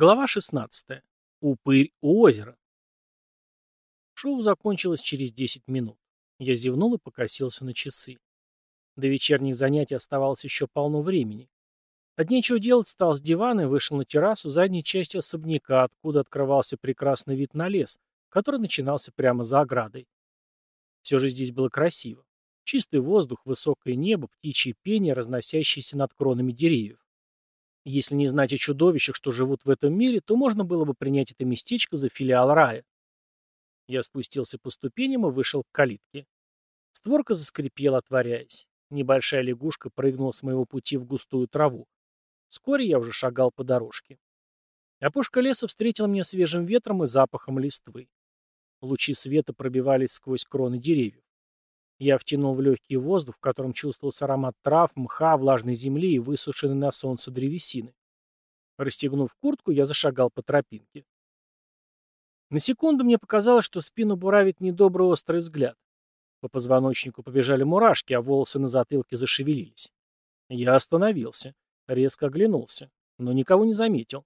Глава 16. Упырь у озера. Шоу закончилось через 10 минут. Я зевнул и покосился на часы. До вечерних занятий оставалось еще полно времени. От нечего делать встал с дивана и вышел на террасу задней части особняка, откуда открывался прекрасный вид на лес, который начинался прямо за оградой. Все же здесь было красиво. Чистый воздух, высокое небо, птичье пение, разносящееся над кронами деревьев. Если не знать о чудовищах, что живут в этом мире, то можно было бы принять это местечко за филиал рая. Я спустился по ступеням и вышел к калитке. Створка заскрипела, отворяясь. Небольшая лягушка прыгнула с моего пути в густую траву. Вскоре я уже шагал по дорожке. Опушка леса встретила меня свежим ветром и запахом листвы. Лучи света пробивались сквозь кроны деревьев. Я втянул в легкий воздух, в котором чувствовался аромат трав, мха, влажной земли и высушенной на солнце древесины. Расстегнув куртку, я зашагал по тропинке. На секунду мне показалось, что спину буравит недобрый острый взгляд. По позвоночнику побежали мурашки, а волосы на затылке зашевелились. Я остановился, резко оглянулся, но никого не заметил.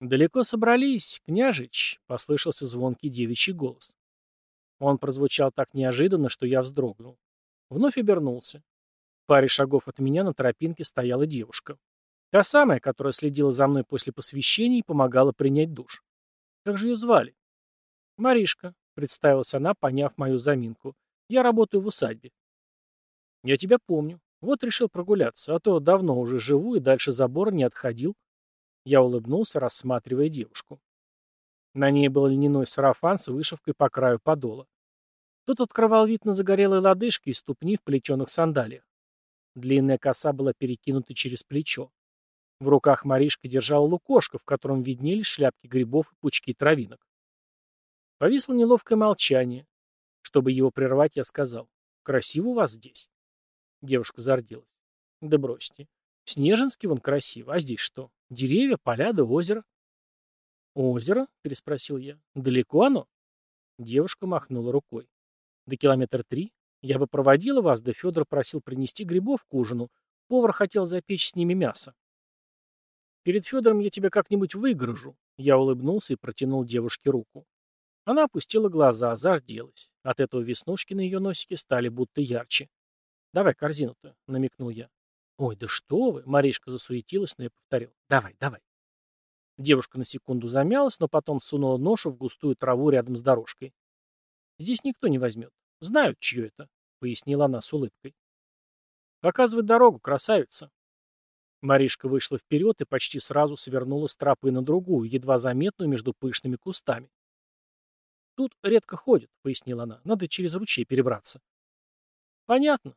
«Далеко собрались, княжич», — послышался звонкий девичий голос. Он прозвучал так неожиданно, что я вздрогнул. Вновь обернулся. В паре шагов от меня на тропинке стояла девушка. Та самая, которая следила за мной после посвящения и помогала принять душ. Как же ее звали? Маришка, представилась она, поняв мою заминку. Я работаю в усадьбе. Я тебя помню. Вот решил прогуляться, а то давно уже живу и дальше забора не отходил. Я улыбнулся, рассматривая девушку. На ней был льняной сарафан с вышивкой по краю подола. Тут открывал вид на загорелые лодыжки и ступни в плетеных сандалиях. Длинная коса была перекинута через плечо. В руках Маришка держала лукошко, в котором виднелись шляпки грибов и пучки травинок. Повисло неловкое молчание. Чтобы его прервать, я сказал. «Красиво у вас здесь». Девушка зарделась. «Да бросьте. В Снежинске вон красиво, а здесь что? Деревья, поля да озеро». «Озеро?» — переспросил я. «Далеко оно?» Девушка махнула рукой. «До километра три. Я бы проводила вас, да Федор просил принести грибов к ужину. Повар хотел запечь с ними мясо». «Перед Федором я тебя как-нибудь выгружу». Я улыбнулся и протянул девушке руку. Она опустила глаза, зарделась. От этого веснушки на ее носике стали будто ярче. «Давай корзину-то», — намекнул я. «Ой, да что вы!» — Маришка засуетилась, но я повторил. «Давай, давай». Девушка на секунду замялась, но потом сунула ношу в густую траву рядом с дорожкой. «Здесь никто не возьмет. Знают, чье это», — пояснила она с улыбкой. «Показывай дорогу, красавица». Маришка вышла вперед и почти сразу свернула с тропы на другую, едва заметную между пышными кустами. «Тут редко ходят», — пояснила она. «Надо через ручей перебраться». «Понятно».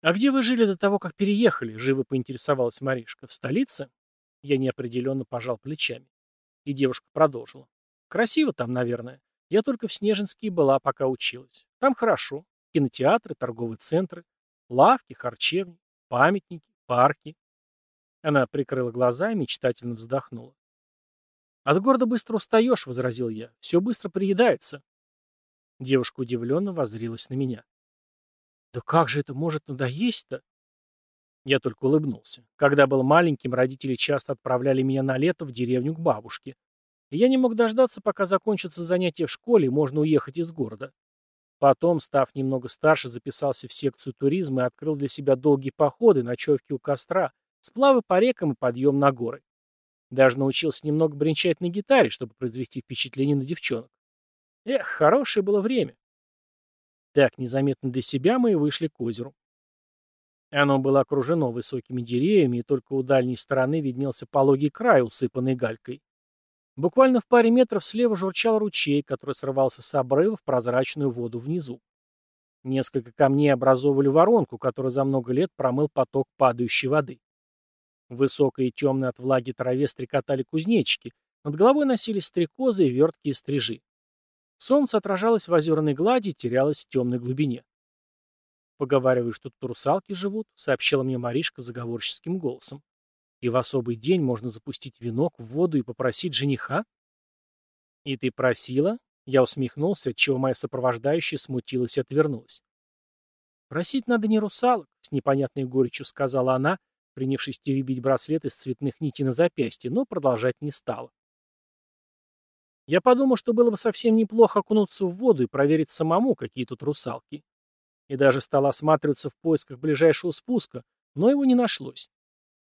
«А где вы жили до того, как переехали?» — живо поинтересовалась Маришка. «В столице?» Я неопределенно пожал плечами. И девушка продолжила. Красиво там, наверное. Я только в Снежинске была, пока училась. Там хорошо. Кинотеатры, торговые центры, лавки, харчевни, памятники, парки. Она прикрыла глаза и мечтательно вздохнула. «От города быстро устаешь», — возразил я. «Все быстро приедается». Девушка удивленно воззрилась на меня. «Да как же это может надоесть-то?» Я только улыбнулся. Когда был маленьким, родители часто отправляли меня на лето в деревню к бабушке. И я не мог дождаться, пока закончатся занятия в школе, можно уехать из города. Потом, став немного старше, записался в секцию туризма и открыл для себя долгие походы, ночевки у костра, сплавы по рекам и подъем на горы. Даже научился немного бренчать на гитаре, чтобы произвести впечатление на девчонок. Эх, хорошее было время. Так, незаметно для себя мы и вышли к озеру. Оно было окружено высокими деревьями, и только у дальней стороны виднелся пологий край, усыпанный галькой. Буквально в паре метров слева журчал ручей, который срывался с обрыва в прозрачную воду внизу. Несколько камней образовывали воронку, которая за много лет промыл поток падающей воды. Высокой и темной от влаги траве стрекотали кузнечики, над головой носились стрекозы и верткие стрижи. Солнце отражалось в озерной глади и терялось в темной глубине. Поговариваю, что тут русалки живут, сообщила мне Маришка заговорческим голосом. И в особый день можно запустить венок в воду и попросить жениха? И ты просила? Я усмехнулся, отчего моя сопровождающая смутилась и отвернулась. Просить надо не русалок, с непонятной горечью сказала она, принявшись теребить браслет из цветных нитей на запястье, но продолжать не стала. Я подумал, что было бы совсем неплохо окунуться в воду и проверить самому, какие тут русалки. И даже стал осматриваться в поисках ближайшего спуска, но его не нашлось.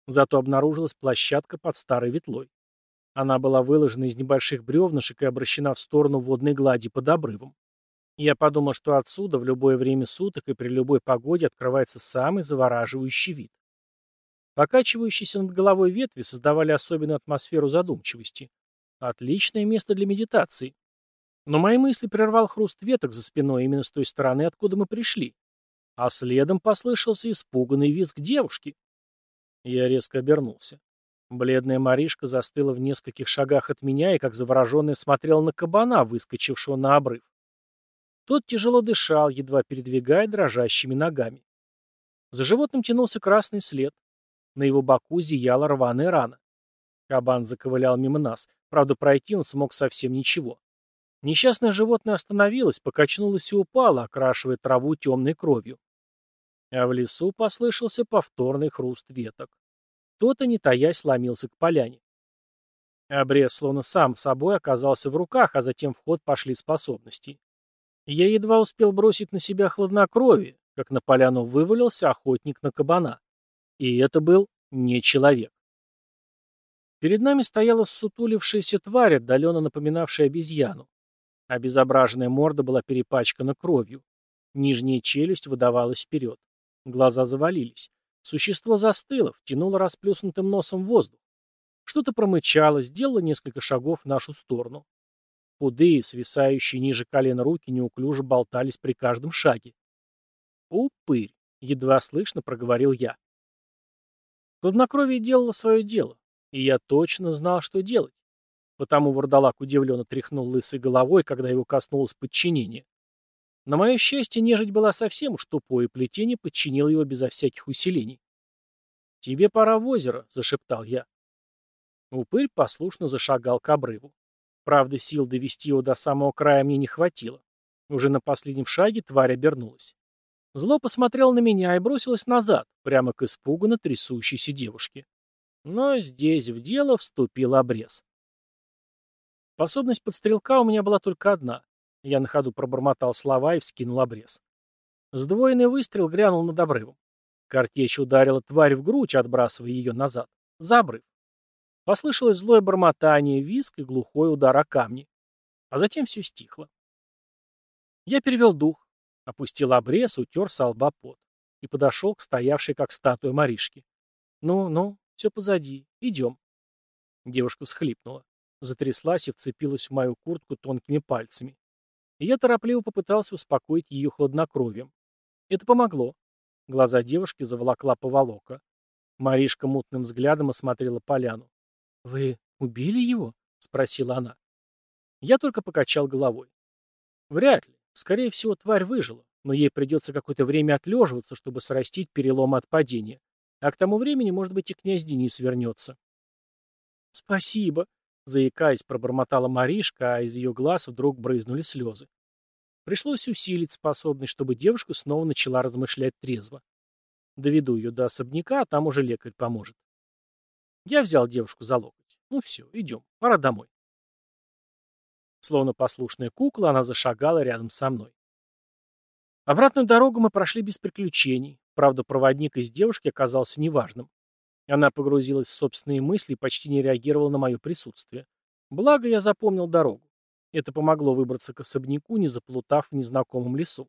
Зато обнаружилась площадка под старой ветлой. Она была выложена из небольших бревнышек и обращена в сторону водной глади под обрывом. Я подумал, что отсюда в любое время суток и при любой погоде открывается самый завораживающий вид. Покачивающиеся над головой ветви создавали особенную атмосферу задумчивости. Отличное место для медитации. Но мои мысли прервал хруст веток за спиной именно с той стороны, откуда мы пришли. А следом послышался испуганный визг девушки. Я резко обернулся. Бледная Маришка застыла в нескольких шагах от меня и, как завороженная, смотрела на кабана, выскочившего на обрыв. Тот тяжело дышал, едва передвигая дрожащими ногами. За животным тянулся красный след. На его боку зияла рваная рана. Кабан заковылял мимо нас. Правда, пройти он смог совсем ничего. Несчастное животное остановилось, покачнулось и упало, окрашивая траву темной кровью. А в лесу послышался повторный хруст веток. Кто-то, не таясь, ломился к поляне. Обрез словно сам собой оказался в руках, а затем в ход пошли способности. Я едва успел бросить на себя хладнокровие, как на поляну вывалился охотник на кабана. И это был не человек. Перед нами стояла ссутулившаяся тварь, отдаленно напоминавшая обезьяну. Обезображенная морда была перепачкана кровью. Нижняя челюсть выдавалась вперед. Глаза завалились. Существо застыло, втянуло расплюснутым носом воздух. Что-то промычало, сделало несколько шагов в нашу сторону. Худые, свисающие ниже колена руки неуклюже болтались при каждом шаге. «Упырь!» — едва слышно проговорил я. Хладнокровие делало свое дело, и я точно знал, что делать. Потому вурдалак удивленно тряхнул лысой головой, когда его коснулось подчинения. На мое счастье, нежить была совсем уж тупой, и плетение подчинило его безо всяких усилений. «Тебе пора в озеро», — зашептал я. Упырь послушно зашагал к обрыву. Правда, сил довести его до самого края мне не хватило. Уже на последнем шаге тварь обернулась. Зло посмотрел на меня и бросилось назад, прямо к испуганно трясущейся девушке. Но здесь в дело вступил обрез. Способность подстрелка у меня была только одна. Я на ходу пробормотал слова и вскинул обрез. Сдвоенный выстрел грянул над обрывом. Картечь ударила тварь в грудь, отбрасывая ее назад. За обрыв. Послышалось злое бормотание, виск и глухой удар о камни. А затем все стихло. Я перевел дух, опустил обрез, утер с лба пот и подошел к стоявшей, как статуя Маришке. «Ну, ну, все позади. Идем». Девушка всхлипнула, затряслась и вцепилась в мою куртку тонкими пальцами. И я торопливо попытался успокоить ее хладнокровием. Это помогло. Глаза девушки заволокла поволока. Маришка мутным взглядом осмотрела поляну. «Вы убили его?» — спросила она. Я только покачал головой. Вряд ли. Скорее всего, тварь выжила, но ей придется какое-то время отлеживаться, чтобы срастить перелом от падения. А к тому времени, может быть, и князь Денис вернется. «Спасибо», — заикаясь, пробормотала Маришка, а из ее глаз вдруг брызнули слезы. Пришлось усилить способность, чтобы девушка снова начала размышлять трезво. Доведу ее до особняка, а там уже лекарь поможет. Я взял девушку за локоть. Ну все, идем, пора домой. Словно послушная кукла, она зашагала рядом со мной. Обратную дорогу мы прошли без приключений. Правда, проводник из девушки оказался неважным. Она погрузилась в собственные мысли и почти не реагировала на мое присутствие. Благо, я запомнил дорогу. Это помогло выбраться к особняку, не заплутав в незнакомом лесу.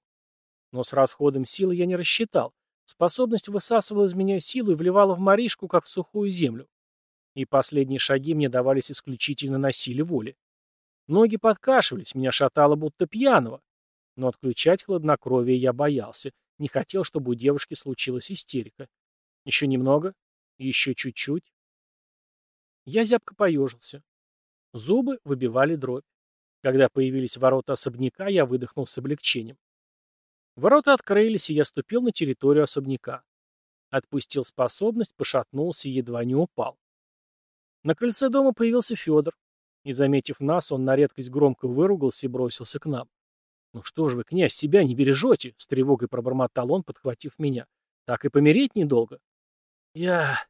Но с расходом силы я не рассчитал. Способность высасывала из меня силу и вливала в Маришку, как в сухую землю и последние шаги мне давались исключительно на силе воли. Ноги подкашивались, меня шатало будто пьяного. Но отключать хладнокровие я боялся, не хотел, чтобы у девушки случилась истерика. Еще немного, еще чуть-чуть. Я зябко поежился. Зубы выбивали дробь. Когда появились ворота особняка, я выдохнул с облегчением. Ворота открылись, и я ступил на территорию особняка. Отпустил способность, пошатнулся и едва не упал. На крыльце дома появился Федор, и, заметив нас, он на редкость громко выругался и бросился к нам. «Ну что ж вы, князь, себя не бережете!» — с тревогой пробормотал он, подхватив меня. «Так и помереть недолго». «Я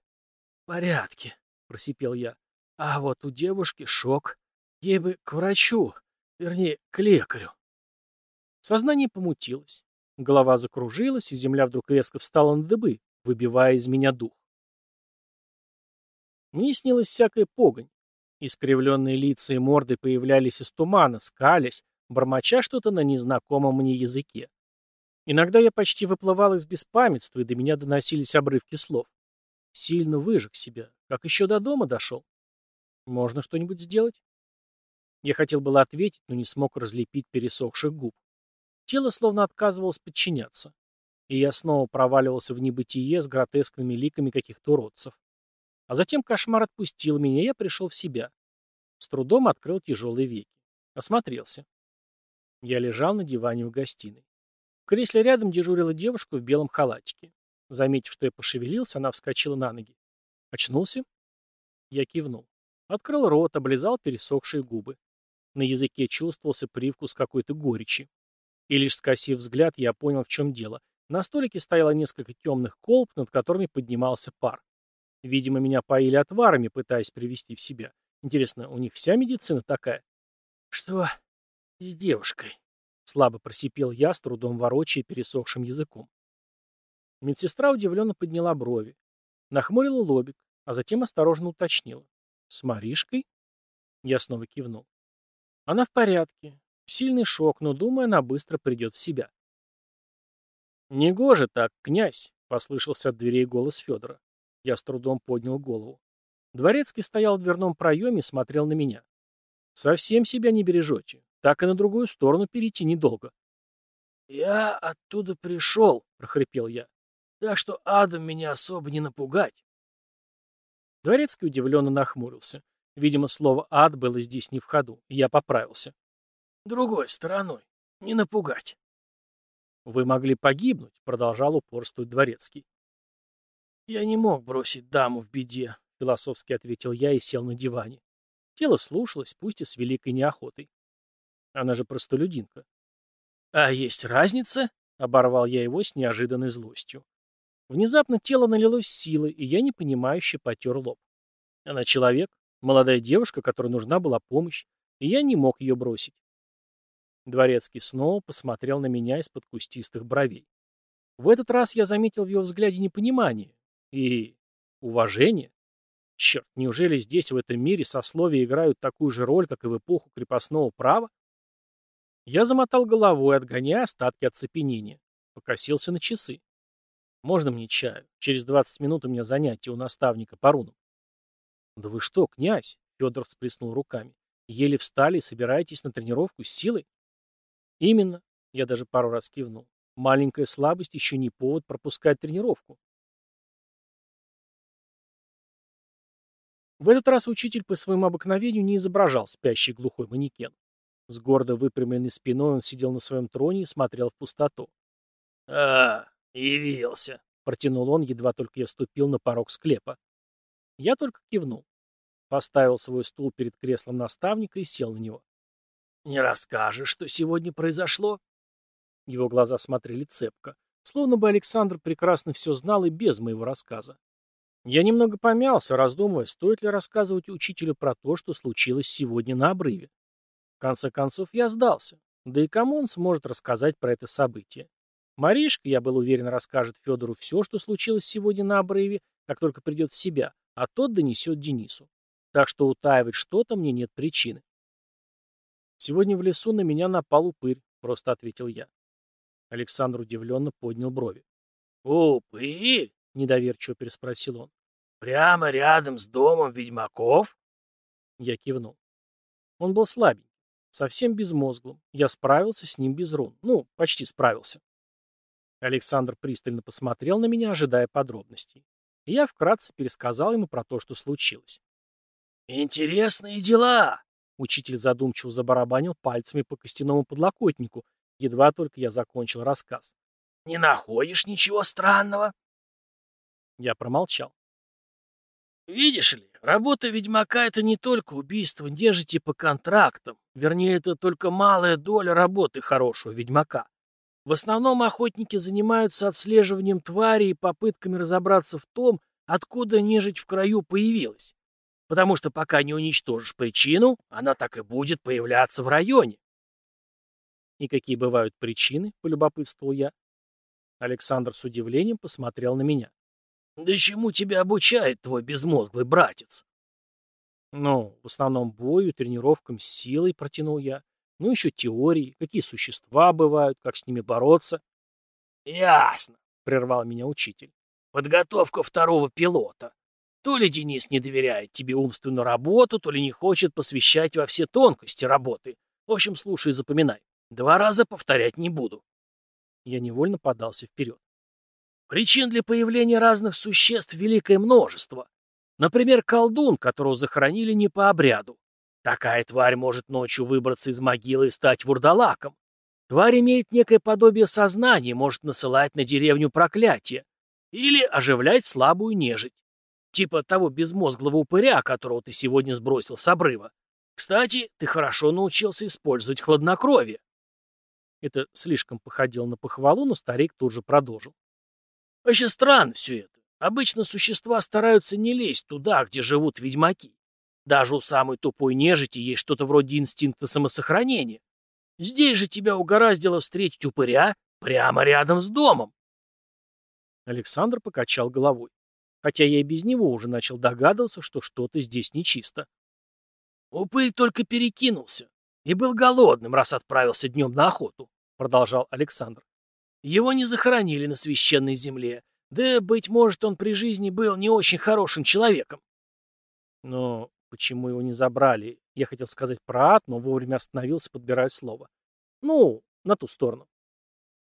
порядке», — просипел я. «А вот у девушки шок. Ей бы к врачу, вернее, к лекарю». Сознание помутилось. Голова закружилась, и земля вдруг резко встала на дыбы, выбивая из меня дух. Мне снилась всякая погонь. Искривленные лица и морды появлялись из тумана, скались, бормоча что-то на незнакомом мне языке. Иногда я почти выплывал из беспамятства, и до меня доносились обрывки слов. Сильно выжег себя, как еще до дома дошел. Можно что-нибудь сделать? Я хотел было ответить, но не смог разлепить пересохших губ. Тело словно отказывалось подчиняться. И я снова проваливался в небытие с гротескными ликами каких-то уродцев. А затем кошмар отпустил меня, и я пришел в себя. С трудом открыл тяжелые веки. Осмотрелся. Я лежал на диване в гостиной. В кресле рядом дежурила девушка в белом халатике. Заметив, что я пошевелился, она вскочила на ноги. «Очнулся?» Я кивнул. Открыл рот, облизал пересохшие губы. На языке чувствовался привкус какой-то горечи. И лишь скосив взгляд, я понял, в чем дело. На столике стояло несколько темных колб, над которыми поднимался пар. Видимо, меня поили отварами, пытаясь привести в себя. Интересно, у них вся медицина такая? Что с девушкой? Слабо просипел я, с трудом ворочая пересохшим языком. Медсестра удивленно подняла брови, нахмурила лобик, а затем осторожно уточнила. «С Маришкой?» Я снова кивнул. «Она в порядке. Сильный шок, но, думаю, она быстро придет в себя». «Негоже так, князь!» — послышался от дверей голос Федора. Я с трудом поднял голову. Дворецкий стоял в дверном проеме и смотрел на меня. «Совсем себя не бережете. Так и на другую сторону перейти недолго». «Я оттуда пришел», — прохрипел я. «Так что адом меня особо не напугать». Дворецкий удивленно нахмурился. Видимо, слово «ад» было здесь не в ходу. Я поправился. «Другой стороной. Не напугать». «Вы могли погибнуть», — продолжал упорствовать Дворецкий. «Я не мог бросить даму в беде», — философски ответил я и сел на диване. Тело слушалось, пусть и с великой неохотой. Она же простолюдинка. «А есть разница?» — оборвал я его с неожиданной злостью. Внезапно тело налилось силой, и я непонимающе потер лоб. Она человек, молодая девушка, которой нужна была помощь, и я не мог ее бросить. Дворецкий снова посмотрел на меня из-под кустистых бровей. В этот раз я заметил в его взгляде непонимание, и уважение? Черт, неужели здесь, в этом мире, сословия играют такую же роль, как и в эпоху крепостного права? Я замотал головой, отгоняя остатки оцепенения. Покосился на часы. Можно мне чаю? Через двадцать минут у меня занятие у наставника по рунам. Да вы что, князь? Федор всплеснул руками. Еле встали и собираетесь на тренировку с силой? Именно. Я даже пару раз кивнул. Маленькая слабость еще не повод пропускать тренировку. В этот раз учитель по своему обыкновению не изображал спящий глухой манекен. С гордо выпрямленной спиной он сидел на своем троне и смотрел в пустоту. «А, явился», — протянул он, едва только я ступил на порог склепа. Я только кивнул. Поставил свой стул перед креслом наставника и сел на него. «Не расскажешь, что сегодня произошло?» Его глаза смотрели цепко, словно бы Александр прекрасно все знал и без моего рассказа. Я немного помялся, раздумывая, стоит ли рассказывать учителю про то, что случилось сегодня на обрыве. В конце концов, я сдался. Да и кому он сможет рассказать про это событие? Маришка, я был уверен, расскажет Федору все, что случилось сегодня на обрыве, как только придет в себя, а тот донесет Денису. Так что утаивать что-то мне нет причины. Сегодня в лесу на меня напал упырь, просто ответил я. Александр удивленно поднял брови. «Упырь?» — недоверчиво переспросил он. «Прямо рядом с домом ведьмаков?» Я кивнул. Он был слабенький, совсем безмозглым. Я справился с ним без рун. Ну, почти справился. Александр пристально посмотрел на меня, ожидая подробностей. И я вкратце пересказал ему про то, что случилось. «Интересные дела!» Учитель задумчиво забарабанил пальцами по костяному подлокотнику, едва только я закончил рассказ. «Не находишь ничего странного?» Я промолчал. Видишь ли, работа ведьмака — это не только убийство нежити по контрактам. Вернее, это только малая доля работы хорошего ведьмака. В основном охотники занимаются отслеживанием тварей и попытками разобраться в том, откуда нежить в краю появилась. Потому что пока не уничтожишь причину, она так и будет появляться в районе. «И какие бывают причины?» — полюбопытствовал я. Александр с удивлением посмотрел на меня. «Да чему тебя обучает твой безмозглый братец?» «Ну, в основном бою, тренировкам с силой», — протянул я. «Ну, еще теории, какие существа бывают, как с ними бороться». «Ясно», — прервал меня учитель. «Подготовка второго пилота. То ли Денис не доверяет тебе умственную работу, то ли не хочет посвящать во все тонкости работы. В общем, слушай и запоминай. Два раза повторять не буду». Я невольно подался вперед. Причин для появления разных существ великое множество. Например, колдун, которого захоронили не по обряду. Такая тварь может ночью выбраться из могилы и стать вурдалаком. Тварь имеет некое подобие сознания, может насылать на деревню проклятие. Или оживлять слабую нежить. Типа того безмозглого упыря, которого ты сегодня сбросил с обрыва. Кстати, ты хорошо научился использовать хладнокровие. Это слишком походило на похвалу, но старик тут же продолжил. Вообще странно все это. Обычно существа стараются не лезть туда, где живут ведьмаки. Даже у самой тупой нежити есть что-то вроде инстинкта самосохранения. Здесь же тебя угораздило встретить упыря прямо рядом с домом. Александр покачал головой. Хотя я и без него уже начал догадываться, что что-то здесь нечисто. Упырь только перекинулся. И был голодным, раз отправился днем на охоту, продолжал Александр. Его не захоронили на священной земле. Да, быть может, он при жизни был не очень хорошим человеком. Но почему его не забрали? Я хотел сказать про ад, но вовремя остановился, подбирая слово. Ну, на ту сторону.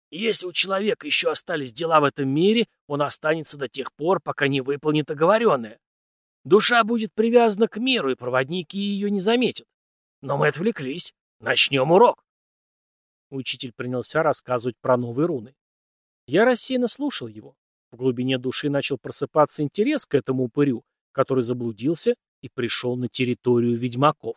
Если у человека еще остались дела в этом мире, он останется до тех пор, пока не выполнит оговоренное. Душа будет привязана к миру, и проводники ее не заметят. Но мы отвлеклись. Начнем урок. Учитель принялся рассказывать про новые руны. Я рассеянно слушал его. В глубине души начал просыпаться интерес к этому упырю, который заблудился и пришел на территорию ведьмаков.